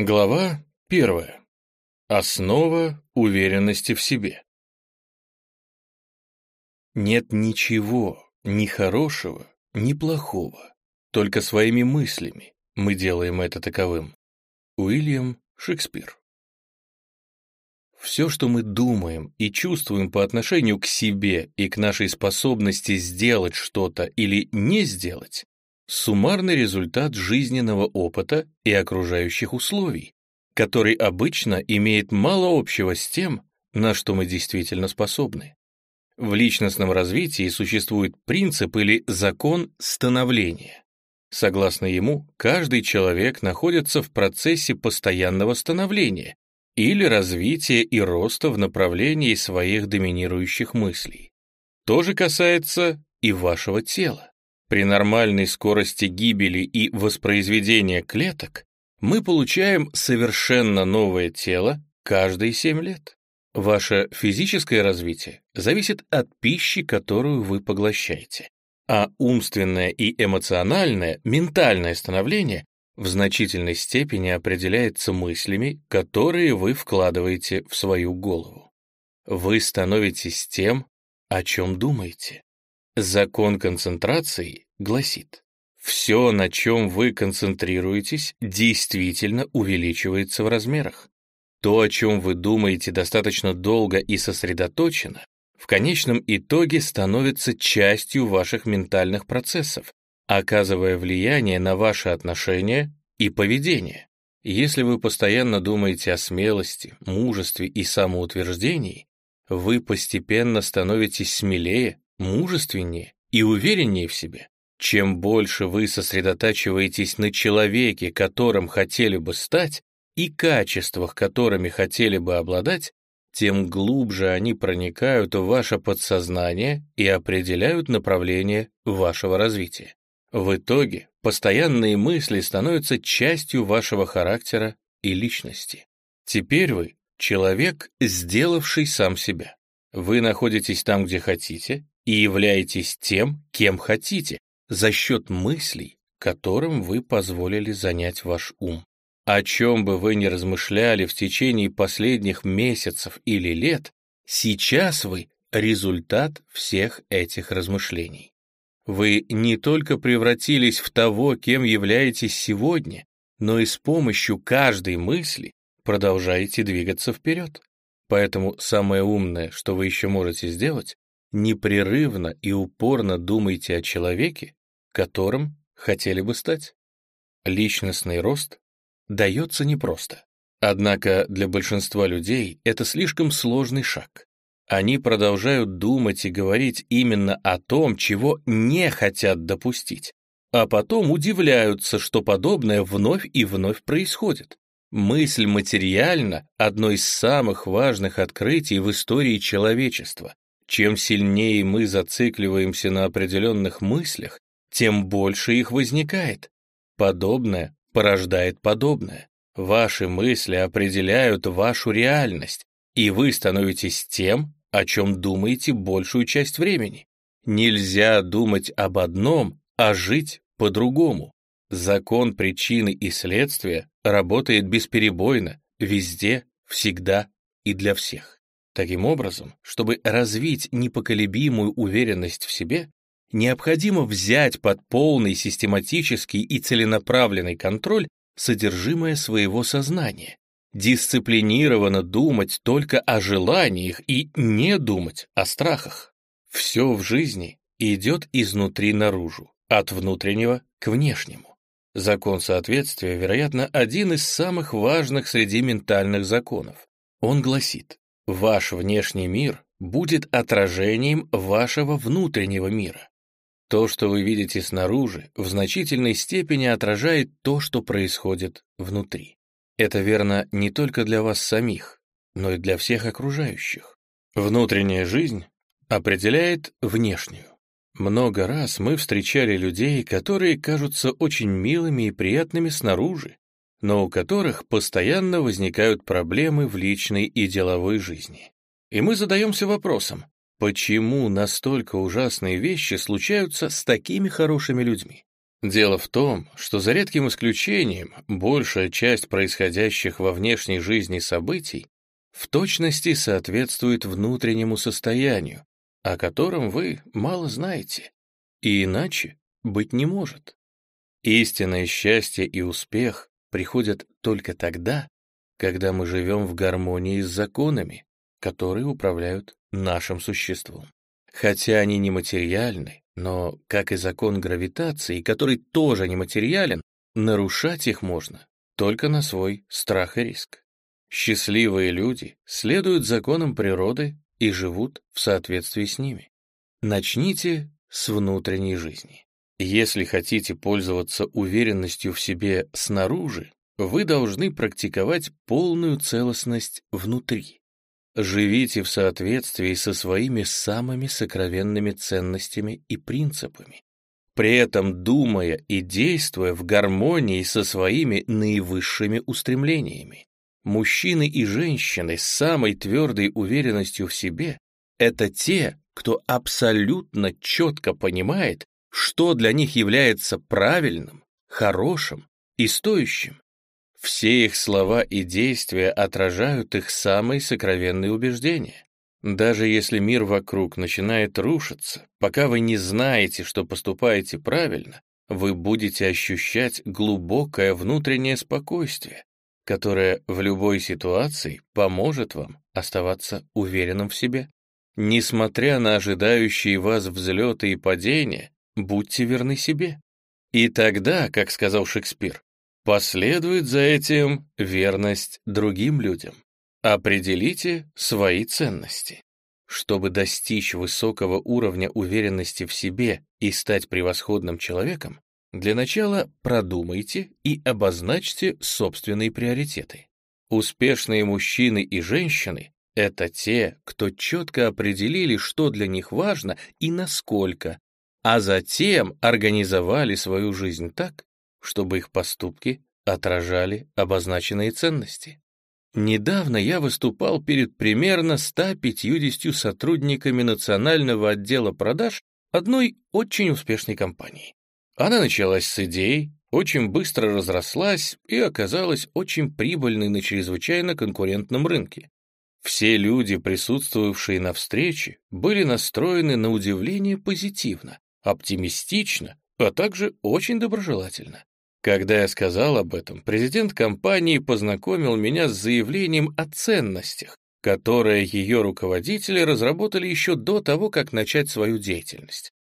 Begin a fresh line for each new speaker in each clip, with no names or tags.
Глава первая. Основа уверенности в себе. Нет ничего, ни хорошего, ни плохого. Только своими мыслями мы делаем это таковым. Уильям Шекспир. Все, что мы думаем и чувствуем по отношению к себе и к нашей способности сделать что-то или не сделать, суммарный результат жизненного опыта и окружающих условий, который обычно имеет мало общего с тем, на что мы действительно способны. В личностном развитии существует принцип или закон становления. Согласно ему, каждый человек находится в процессе постоянного становления или развития и роста в направлении своих доминирующих мыслей. То же касается и вашего тела. При нормальной скорости гибели и воспроизведения клеток мы получаем совершенно новое тело каждые 7 лет. Ваше физическое развитие зависит от пищи, которую вы поглощаете, а умственное и эмоциональное, ментальное становление в значительной степени определяется мыслями, которые вы вкладываете в свою голову. Вы становитесь тем, о чем думаете. Закон концентрации гласит, все, на чем вы концентрируетесь, действительно увеличивается в размерах. То, о чем вы думаете достаточно долго и сосредоточенно, в конечном итоге становится частью ваших ментальных процессов, оказывая влияние на ваши отношения и поведение. Если вы постоянно думаете о смелости, мужестве и самоутверждении, вы постепенно становитесь смелее, мужественнее и увереннее в себе. Чем больше вы сосредотачиваетесь на человеке, которым хотели бы стать, и качествах, которыми хотели бы обладать, тем глубже они проникают в ваше подсознание и определяют направление вашего развития. В итоге постоянные мысли становятся частью вашего характера и личности. Теперь вы — человек, сделавший сам себя. Вы находитесь там, где хотите, и являетесь тем, кем хотите, за счет мыслей, которым вы позволили занять ваш ум. О чем бы вы ни размышляли в течение последних месяцев или лет, сейчас вы — результат всех этих размышлений. Вы не только превратились в того, кем являетесь сегодня, но и с помощью каждой мысли продолжаете двигаться вперед. Поэтому самое умное, что вы еще можете сделать, непрерывно и упорно думайте о человеке, которым хотели бы стать. Личностный рост дается непросто. Однако для большинства людей это слишком сложный шаг. Они продолжают думать и говорить именно о том, чего не хотят допустить, а потом удивляются, что подобное вновь и вновь происходит. Мысль материально — одно из самых важных открытий в истории человечества. Чем сильнее мы зацикливаемся на определенных мыслях, тем больше их возникает. Подобное порождает подобное. Ваши мысли определяют вашу реальность, и вы становитесь тем, о чем думаете большую часть времени. Нельзя думать об одном, а жить по-другому. Закон причины и следствия работает бесперебойно, везде, всегда и для всех. Таким образом, чтобы развить непоколебимую уверенность в себе, необходимо взять под полный систематический и целенаправленный контроль содержимое своего сознания, дисциплинированно думать только о желаниях и не думать о страхах. Все в жизни идет изнутри наружу, от внутреннего к внешнему. Закон соответствия, вероятно, один из самых важных среди ментальных законов. Он гласит, ваш внешний мир будет отражением вашего внутреннего мира. То, что вы видите снаружи, в значительной степени отражает то, что происходит внутри. Это верно не только для вас самих, но и для всех окружающих. Внутренняя жизнь определяет внешнюю. Много раз мы встречали людей, которые кажутся очень милыми и приятными снаружи, но у которых постоянно возникают проблемы в личной и деловой жизни. И мы задаемся вопросом, почему настолько ужасные вещи случаются с такими хорошими людьми? Дело в том, что за редким исключением большая часть происходящих во внешней жизни событий в точности соответствует внутреннему состоянию, о котором вы мало знаете, и иначе быть не может. Истинное счастье и успех приходят только тогда, когда мы живем в гармонии с законами, которые управляют нашим существом. Хотя они нематериальны, но, как и закон гравитации, который тоже нематериален, нарушать их можно только на свой страх и риск. Счастливые люди следуют законам природы и живут в соответствии с ними. Начните с внутренней жизни. Если хотите пользоваться уверенностью в себе снаружи, вы должны практиковать полную целостность внутри. Живите в соответствии со своими самыми сокровенными ценностями и принципами, при этом думая и действуя в гармонии со своими наивысшими устремлениями. Мужчины и женщины с самой твердой уверенностью в себе — это те, кто абсолютно четко понимает, что для них является правильным, хорошим и стоящим. Все их слова и действия отражают их самые сокровенные убеждения. Даже если мир вокруг начинает рушиться, пока вы не знаете, что поступаете правильно, вы будете ощущать глубокое внутреннее спокойствие, которое в любой ситуации поможет вам оставаться уверенным в себе. Несмотря на ожидающие вас взлеты и падения, будьте верны себе. И тогда, как сказал Шекспир, Последует за этим верность другим людям. Определите свои ценности. Чтобы достичь высокого уровня уверенности в себе и стать превосходным человеком, для начала продумайте и обозначьте собственные приоритеты. Успешные мужчины и женщины — это те, кто четко определили, что для них важно и насколько, а затем организовали свою жизнь так, чтобы их поступки отражали обозначенные ценности. Недавно я выступал перед примерно 150 сотрудниками национального отдела продаж одной очень успешной компании. Она началась с идей, очень быстро разрослась и оказалась очень прибыльной на чрезвычайно конкурентном рынке. Все люди, присутствовавшие на встрече, были настроены на удивление позитивно, оптимистично, а также очень доброжелательно. Когда я сказал об этом, президент компании познакомил меня с заявлением о ценностях, которое ее руководители разработали еще до того, как начать свою деятельность.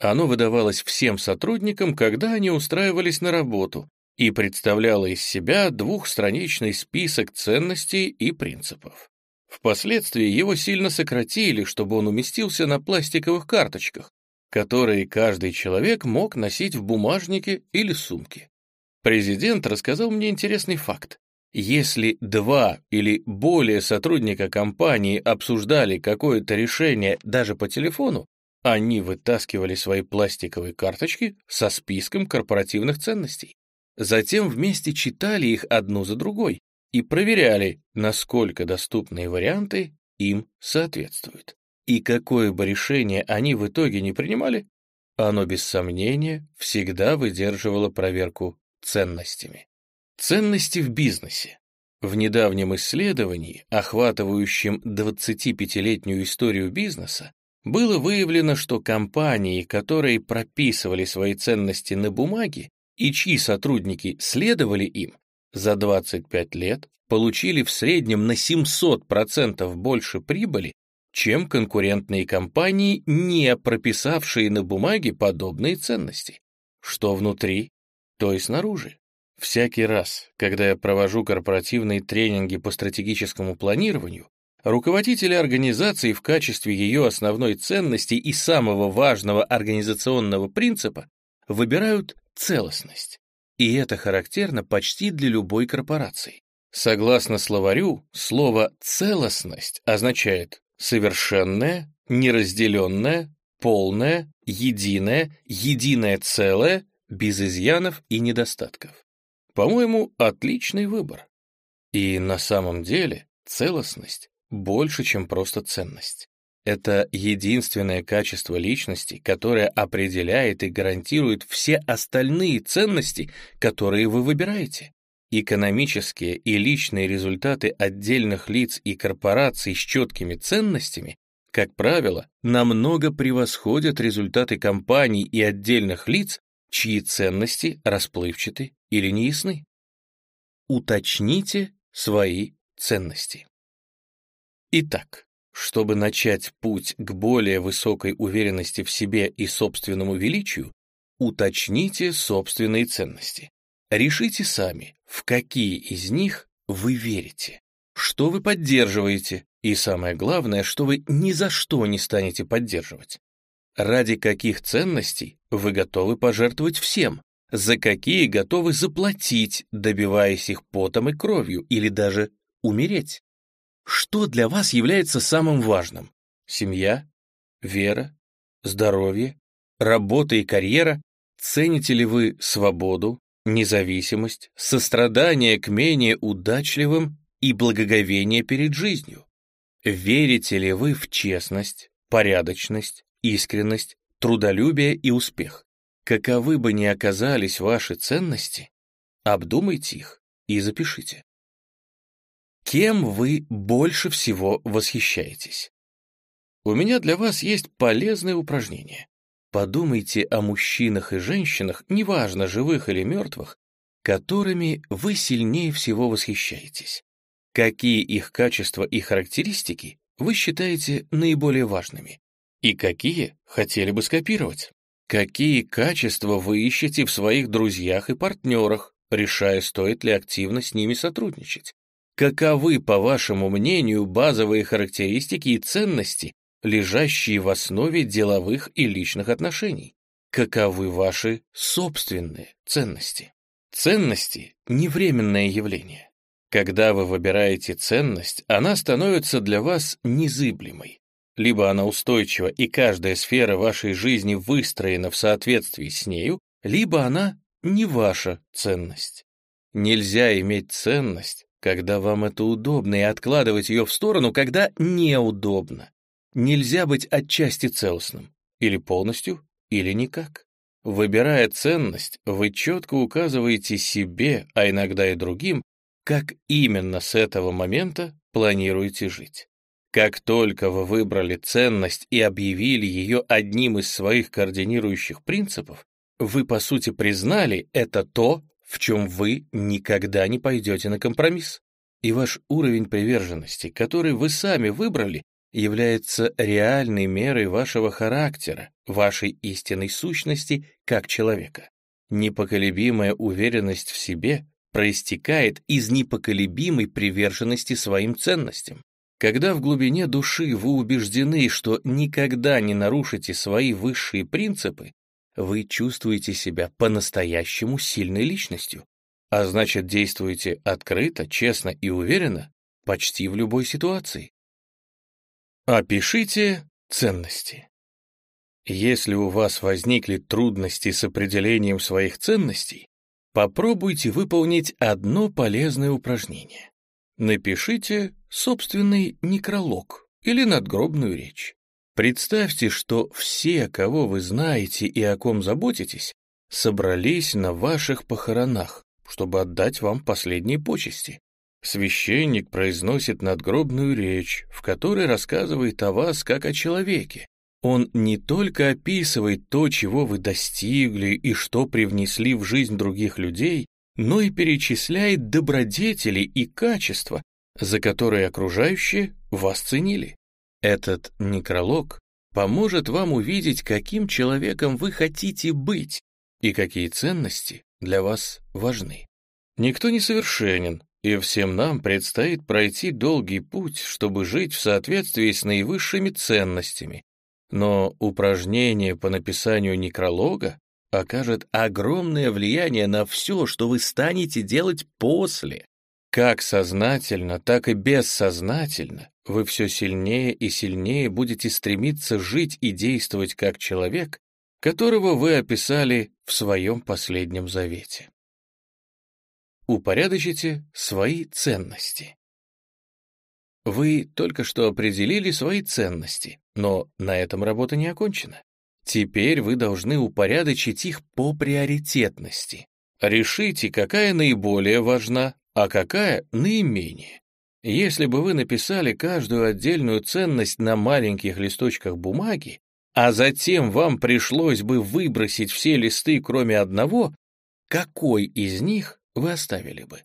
Оно выдавалось всем сотрудникам, когда они устраивались на работу, и представляло из себя двухстраничный список ценностей и принципов. Впоследствии его сильно сократили, чтобы он уместился на пластиковых карточках, которые каждый человек мог носить в бумажнике или сумке. Президент рассказал мне интересный факт. Если два или более сотрудника компании обсуждали какое-то решение даже по телефону, они вытаскивали свои пластиковые карточки со списком корпоративных ценностей. Затем вместе читали их одну за другой и проверяли, насколько доступные варианты им соответствуют. И какое бы решение они в итоге не принимали, оно без сомнения всегда выдерживало проверку ценностями. Ценности в бизнесе. В недавнем исследовании, охватывающем 25-летнюю историю бизнеса, было выявлено, что компании, которые прописывали свои ценности на бумаге и чьи сотрудники следовали им, за 25 лет получили в среднем на 700% больше прибыли, чем конкурентные компании, не прописавшие на бумаге подобные ценности. Что внутри, то и снаружи. Всякий раз, когда я провожу корпоративные тренинги по стратегическому планированию, руководители организации в качестве ее основной ценности и самого важного организационного принципа выбирают целостность. И это характерно почти для любой корпорации. Согласно словарю, слово «целостность» означает совершенное, неразделенное, полное, единое, единое целое, без изъянов и недостатков. По-моему, отличный выбор. И на самом деле целостность больше, чем просто ценность. Это единственное качество личности, которое определяет и гарантирует все остальные ценности, которые вы выбираете. Экономические и личные результаты отдельных лиц и корпораций с четкими ценностями, как правило, намного превосходят результаты компаний и отдельных лиц, чьи ценности расплывчаты или неясны. Уточните свои ценности. Итак, чтобы начать путь к более высокой уверенности в себе и собственному величию, уточните собственные ценности. Решите сами, в какие из них вы верите, что вы поддерживаете, и самое главное, что вы ни за что не станете поддерживать. Ради каких ценностей вы готовы пожертвовать всем, за какие готовы заплатить, добиваясь их потом и кровью, или даже умереть. Что для вас является самым важным? Семья, вера, здоровье, работа и карьера? Цените ли вы свободу, независимость, сострадание к менее удачливым и благоговение перед жизнью? Верите ли вы в честность, порядочность, искренность, трудолюбие и успех? Каковы бы ни оказались ваши ценности, обдумайте их и запишите. Кем вы больше всего восхищаетесь? У меня для вас есть полезное упражнение. Подумайте о мужчинах и женщинах, неважно, живых или мертвых, которыми вы сильнее всего восхищаетесь. Какие их качества и характеристики вы считаете наиболее важными? И какие хотели бы скопировать? Какие качества вы ищете в своих друзьях и партнерах, решая, стоит ли активно с ними сотрудничать? Каковы, по вашему мнению, базовые характеристики и ценности, лежащие в основе деловых и личных отношений? Каковы ваши собственные ценности? Ценности — не временное явление. Когда вы выбираете ценность, она становится для вас незыблемой. Либо она устойчива, и каждая сфера вашей жизни выстроена в соответствии с нею, либо она не ваша ценность. Нельзя иметь ценность, когда вам это удобно, и откладывать ее в сторону, когда неудобно. Нельзя быть отчасти целостным, или полностью, или никак. Выбирая ценность, вы четко указываете себе, а иногда и другим, как именно с этого момента планируете жить. Как только вы выбрали ценность и объявили ее одним из своих координирующих принципов, вы, по сути, признали это то, в чем вы никогда не пойдете на компромисс. И ваш уровень приверженности, который вы сами выбрали, является реальной мерой вашего характера, вашей истинной сущности как человека. Непоколебимая уверенность в себе проистекает из непоколебимой приверженности своим ценностям. Когда в глубине души вы убеждены, что никогда не нарушите свои высшие принципы, вы чувствуете себя по-настоящему сильной личностью, а значит действуете открыто, честно и уверенно почти в любой ситуации. Опишите ценности. Если у вас возникли трудности с определением своих ценностей, попробуйте выполнить одно полезное упражнение. Напишите собственный некролог или надгробную речь. Представьте, что все, кого вы знаете и о ком заботитесь, собрались на ваших похоронах, чтобы отдать вам последние почести. Священник произносит надгробную речь, в которой рассказывает о вас как о человеке. Он не только описывает то, чего вы достигли и что привнесли в жизнь других людей, но и перечисляет добродетели и качества, за которые окружающие вас ценили. Этот некролог поможет вам увидеть, каким человеком вы хотите быть и какие ценности для вас важны. Никто не совершенен, и всем нам предстоит пройти долгий путь, чтобы жить в соответствии с наивысшими ценностями. Но упражнение по написанию некролога окажет огромное влияние на все, что вы станете делать после. Как сознательно, так и бессознательно вы все сильнее и сильнее будете стремиться жить и действовать как человек, которого вы описали в своем последнем завете. Упорядочите свои ценности. Вы только что определили свои ценности, Но на этом работа не окончена. Теперь вы должны упорядочить их по приоритетности. Решите, какая наиболее важна, а какая наименее. Если бы вы написали каждую отдельную ценность на маленьких листочках бумаги, а затем вам пришлось бы выбросить все листы, кроме одного, какой из них вы оставили бы?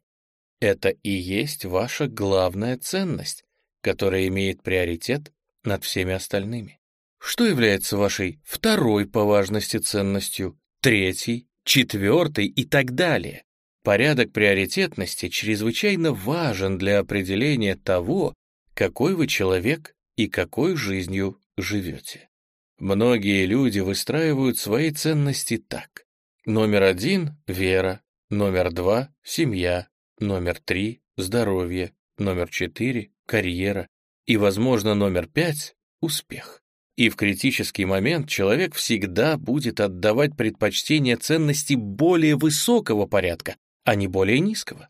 Это и есть ваша главная ценность, которая имеет приоритет над всеми остальными. Что является вашей второй по важности ценностью, третьей, четвертой и так далее? Порядок приоритетности чрезвычайно важен для определения того, какой вы человек и какой жизнью живете. Многие люди выстраивают свои ценности так. Номер один — вера, номер два — семья, номер три — здоровье, номер четыре — карьера и, возможно, номер пять — успех. И в критический момент человек всегда будет отдавать предпочтение ценности более высокого порядка, а не более низкого.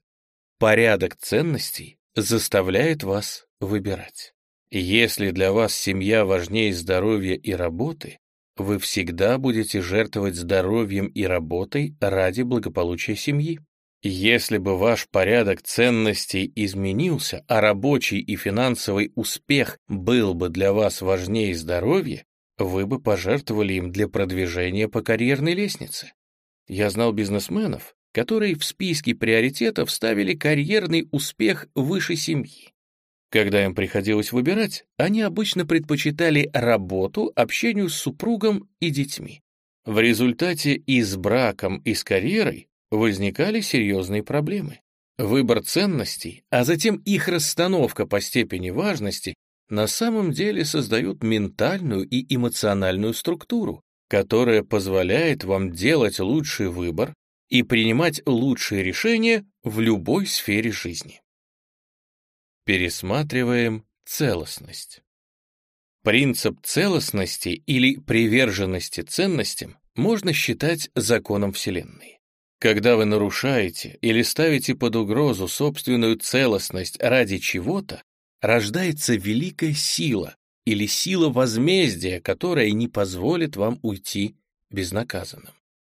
Порядок ценностей заставляет вас выбирать. Если для вас семья важнее здоровья и работы, вы всегда будете жертвовать здоровьем и работой ради благополучия семьи. Если бы ваш порядок ценностей изменился, а рабочий и финансовый успех был бы для вас важнее здоровья, вы бы пожертвовали им для продвижения по карьерной лестнице. Я знал бизнесменов, которые в списке приоритетов ставили карьерный успех выше семьи. Когда им приходилось выбирать, они обычно предпочитали работу, общению с супругом и детьми. В результате и с браком, и с карьерой возникали серьезные проблемы. Выбор ценностей, а затем их расстановка по степени важности на самом деле создают ментальную и эмоциональную структуру, которая позволяет вам делать лучший выбор и принимать лучшие решения в любой сфере жизни. Пересматриваем целостность. Принцип целостности или приверженности ценностям можно считать законом Вселенной. Когда вы нарушаете или ставите под угрозу собственную целостность ради чего-то, рождается великая сила или сила возмездия, которая не позволит вам уйти безнаказанным.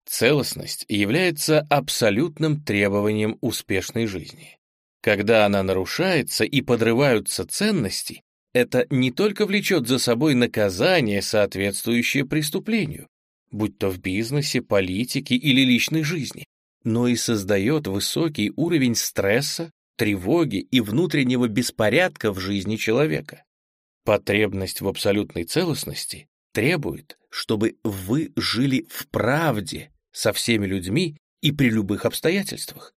Целостность является абсолютным требованием успешной жизни. Когда она нарушается и подрываются ценности, это не только влечет за собой наказание, соответствующее преступлению, будь то в бизнесе, политике или личной жизни, но и создает высокий уровень стресса, тревоги и внутреннего беспорядка в жизни человека. Потребность в абсолютной целостности требует, чтобы вы жили в правде, со всеми людьми и при любых обстоятельствах.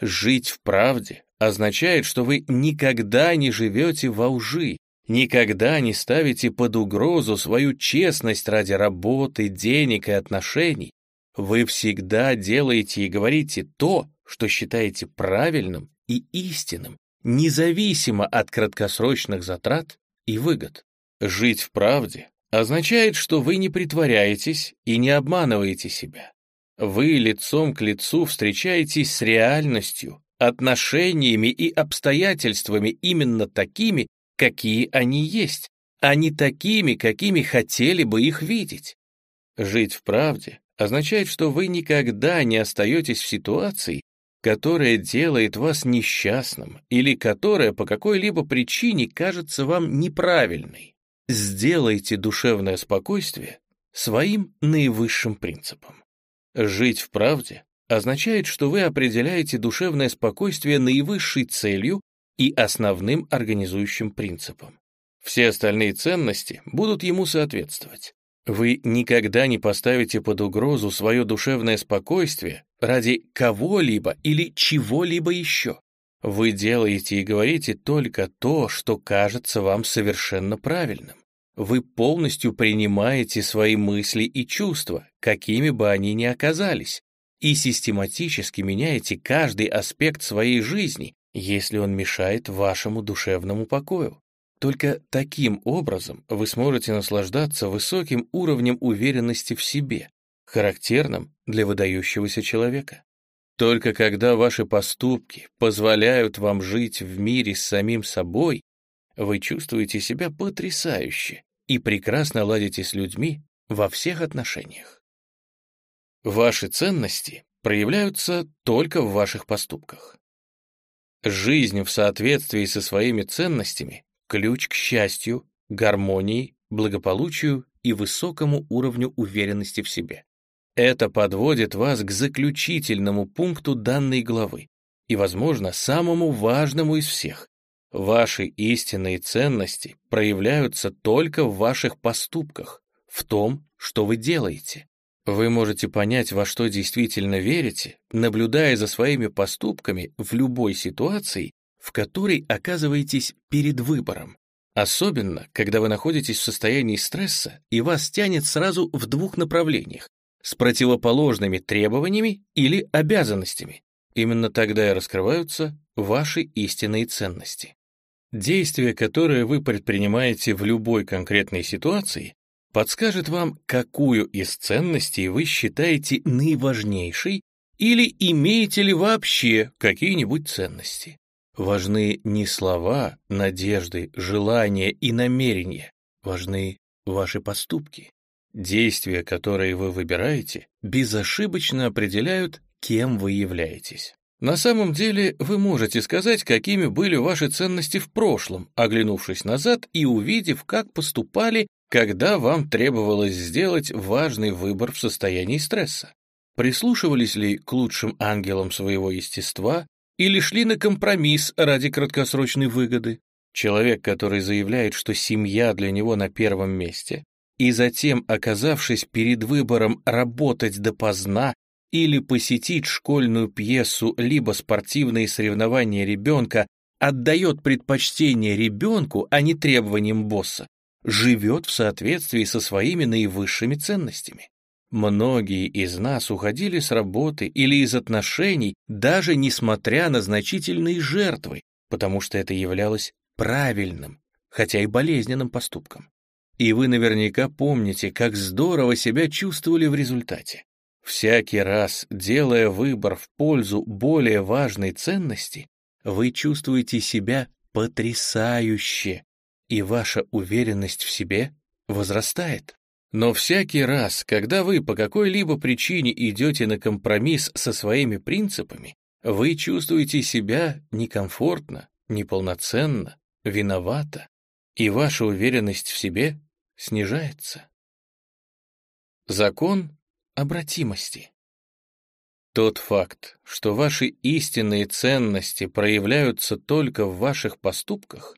Жить в правде означает, что вы никогда не живете во лжи, никогда не ставите под угрозу свою честность ради работы, денег и отношений. Вы всегда делаете и говорите то, что считаете правильным и истинным, независимо от краткосрочных затрат и выгод. Жить в правде означает, что вы не притворяетесь и не обманываете себя. Вы лицом к лицу встречаетесь с реальностью, отношениями и обстоятельствами именно такими, какие они есть, а не такими, какими хотели бы их видеть. Жить в правде означает, что вы никогда не остаетесь в ситуации, которая делает вас несчастным или которая по какой-либо причине кажется вам неправильной. Сделайте душевное спокойствие своим наивысшим принципом. Жить в правде означает, что вы определяете душевное спокойствие наивысшей целью и основным организующим принципом. Все остальные ценности будут ему соответствовать. Вы никогда не поставите под угрозу свое душевное спокойствие ради кого-либо или чего-либо еще. Вы делаете и говорите только то, что кажется вам совершенно правильным. Вы полностью принимаете свои мысли и чувства, какими бы они ни оказались, и систематически меняете каждый аспект своей жизни, если он мешает вашему душевному покою. Только таким образом вы сможете наслаждаться высоким уровнем уверенности в себе, характерным для выдающегося человека. Только когда ваши поступки позволяют вам жить в мире с самим собой, вы чувствуете себя потрясающе и прекрасно ладите с людьми во всех отношениях. Ваши ценности проявляются только в ваших поступках. Жизнь в соответствии со своими ценностями – ключ к счастью, гармонии, благополучию и высокому уровню уверенности в себе. Это подводит вас к заключительному пункту данной главы и, возможно, самому важному из всех. Ваши истинные ценности проявляются только в ваших поступках, в том, что вы делаете. Вы можете понять, во что действительно верите, наблюдая за своими поступками в любой ситуации, в которой оказываетесь перед выбором. Особенно, когда вы находитесь в состоянии стресса и вас тянет сразу в двух направлениях с противоположными требованиями или обязанностями. Именно тогда и раскрываются ваши истинные ценности. Действия, которые вы предпринимаете в любой конкретной ситуации, подскажет вам, какую из ценностей вы считаете наиважнейшей или имеете ли вообще какие-нибудь ценности. Важны не слова, надежды, желания и намерения, важны ваши поступки. Действия, которые вы выбираете, безошибочно определяют, кем вы являетесь. На самом деле, вы можете сказать, какими были ваши ценности в прошлом, оглянувшись назад и увидев, как поступали когда вам требовалось сделать важный выбор в состоянии стресса? Прислушивались ли к лучшим ангелам своего естества или шли на компромисс ради краткосрочной выгоды? Человек, который заявляет, что семья для него на первом месте, и затем, оказавшись перед выбором работать допоздна или посетить школьную пьесу либо спортивные соревнования ребенка, отдает предпочтение ребенку, а не требованиям босса, живет в соответствии со своими наивысшими ценностями. Многие из нас уходили с работы или из отношений, даже несмотря на значительные жертвы, потому что это являлось правильным, хотя и болезненным поступком. И вы наверняка помните, как здорово себя чувствовали в результате. Всякий раз, делая выбор в пользу более важной ценности, вы чувствуете себя потрясающе, и ваша уверенность в себе возрастает. Но всякий раз, когда вы по какой-либо причине идете на компромисс со своими принципами, вы чувствуете себя некомфортно, неполноценно, виновато, и ваша уверенность в себе снижается. Закон обратимости. Тот факт, что ваши истинные ценности проявляются только в ваших поступках,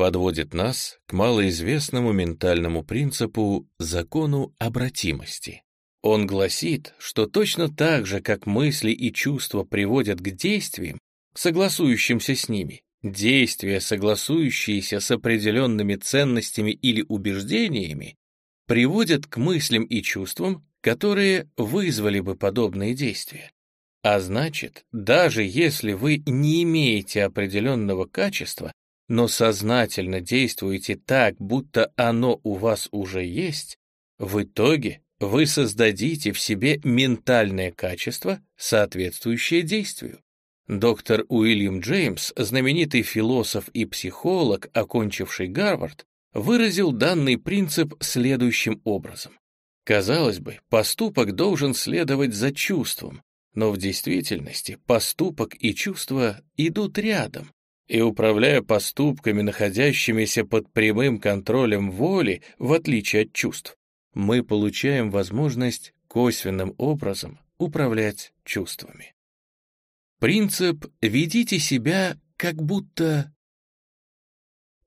подводит нас к малоизвестному ментальному принципу закону обратимости. Он гласит, что точно так же, как мысли и чувства приводят к действиям, согласующимся с ними, действия, согласующиеся с определенными ценностями или убеждениями, приводят к мыслям и чувствам, которые вызвали бы подобные действия. А значит, даже если вы не имеете определенного качества, но сознательно действуете так, будто оно у вас уже есть, в итоге вы создадите в себе ментальное качество, соответствующее действию. Доктор Уильям Джеймс, знаменитый философ и психолог, окончивший Гарвард, выразил данный принцип следующим образом. Казалось бы, поступок должен следовать за чувством, но в действительности поступок и чувство идут рядом, и управляя поступками, находящимися под прямым контролем воли, в отличие от чувств, мы получаем возможность косвенным образом управлять чувствами. Принцип «ведите себя как будто...»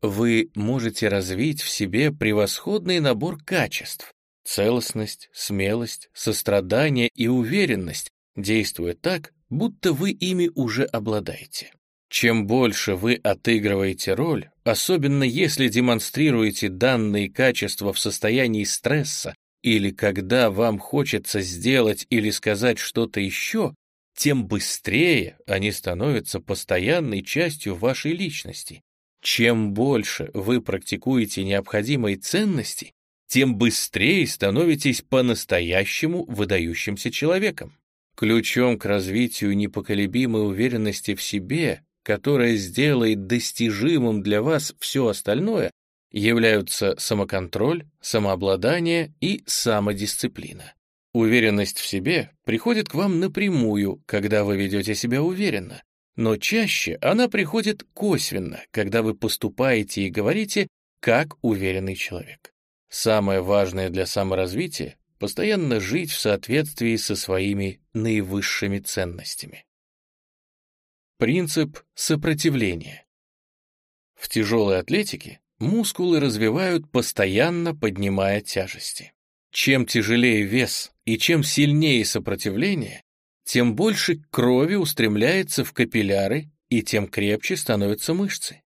Вы можете развить в себе превосходный набор качеств, целостность, смелость, сострадание и уверенность, действуя так, будто вы ими уже обладаете. Чем больше вы отыгрываете роль, особенно если демонстрируете данные качества в состоянии стресса или когда вам хочется сделать или сказать что-то еще, тем быстрее они становятся постоянной частью вашей личности. Чем больше вы практикуете необходимые ценности, тем быстрее становитесь по-настоящему выдающимся человеком. Ключом к развитию непоколебимой уверенности в себе которое сделает достижимым для вас все остальное, являются самоконтроль, самообладание и самодисциплина. Уверенность в себе приходит к вам напрямую, когда вы ведете себя уверенно, но чаще она приходит косвенно, когда вы поступаете и говорите как уверенный человек. Самое важное для саморазвития — постоянно жить в соответствии со своими наивысшими ценностями. Принцип сопротивления. В тяжелой атлетике мускулы развивают, постоянно поднимая тяжести. Чем тяжелее вес и чем сильнее сопротивление, тем больше крови устремляется в капилляры и тем крепче становятся мышцы.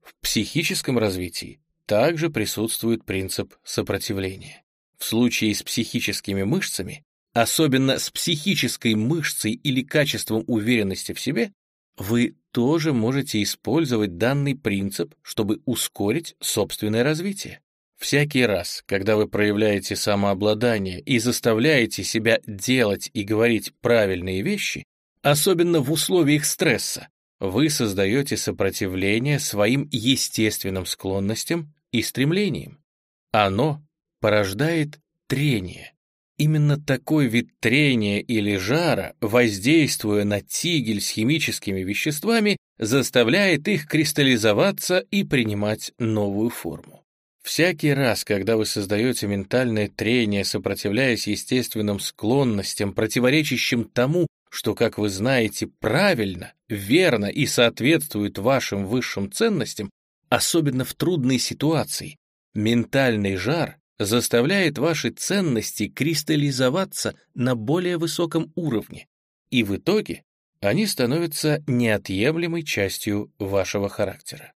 В психическом развитии также присутствует принцип сопротивления. В случае с психическими мышцами, особенно с психической мышцей или качеством уверенности в себе, вы тоже можете использовать данный принцип, чтобы ускорить собственное развитие. Всякий раз, когда вы проявляете самообладание и заставляете себя делать и говорить правильные вещи, особенно в условиях стресса, вы создаете сопротивление своим естественным склонностям и стремлениям. Оно порождает трение. Именно такой вид трения или жара, воздействуя на тигель с химическими веществами, заставляет их кристаллизоваться и принимать новую форму. Всякий раз, когда вы создаете ментальное трение, сопротивляясь естественным склонностям, противоречащим тому, что, как вы знаете, правильно, верно и соответствует вашим высшим ценностям, особенно в трудной ситуации, ментальный жар заставляет ваши ценности кристаллизоваться на более высоком уровне, и в итоге они становятся неотъемлемой частью вашего характера.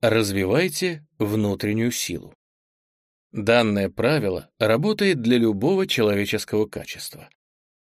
Развивайте внутреннюю силу. Данное правило работает для любого человеческого качества.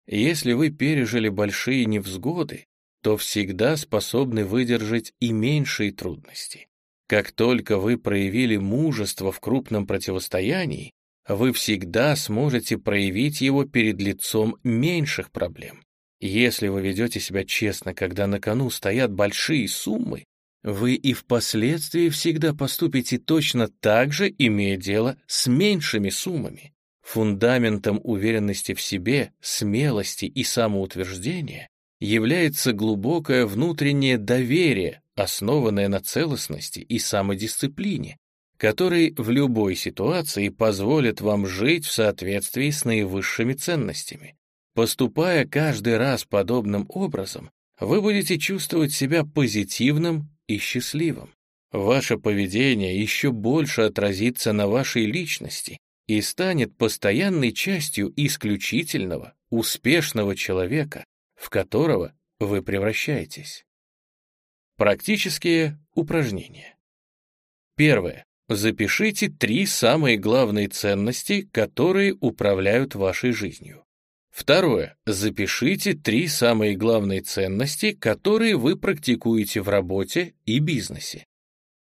Если вы пережили большие невзгоды, то всегда способны выдержать и меньшие трудности. Как только вы проявили мужество в крупном противостоянии, вы всегда сможете проявить его перед лицом меньших проблем. Если вы ведете себя честно, когда на кону стоят большие суммы, вы и впоследствии всегда поступите точно так же, имея дело с меньшими суммами. Фундаментом уверенности в себе, смелости и самоутверждения является глубокое внутреннее доверие, основанное на целостности и самодисциплине, который в любой ситуации позволит вам жить в соответствии с наивысшими ценностями. Поступая каждый раз подобным образом, вы будете чувствовать себя позитивным и счастливым. Ваше поведение еще больше отразится на вашей личности и станет постоянной частью исключительного, успешного человека, в которого вы превращаетесь. Практические упражнения. Первое. Запишите три самые главные ценности, которые управляют вашей жизнью. Второе. Запишите три самые главные ценности, которые вы практикуете в работе и бизнесе.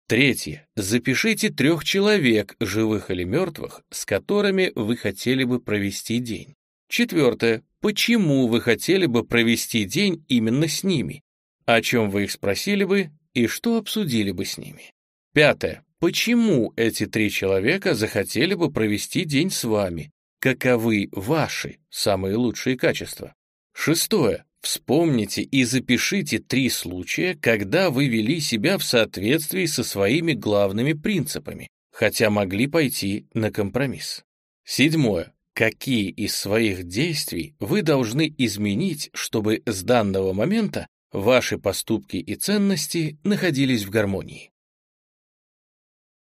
Третье. Запишите трех человек, живых или мертвых, с которыми вы хотели бы провести день. Четвертое. Почему вы хотели бы провести день именно с ними? О чем вы их спросили бы и что обсудили бы с ними? Пятое. Почему эти три человека захотели бы провести день с вами? каковы ваши самые лучшие качества. Шестое. Вспомните и запишите три случая, когда вы вели себя в соответствии со своими главными принципами, хотя могли пойти на компромисс. Седьмое. Какие из своих действий вы должны изменить, чтобы с данного момента ваши поступки и ценности находились в гармонии?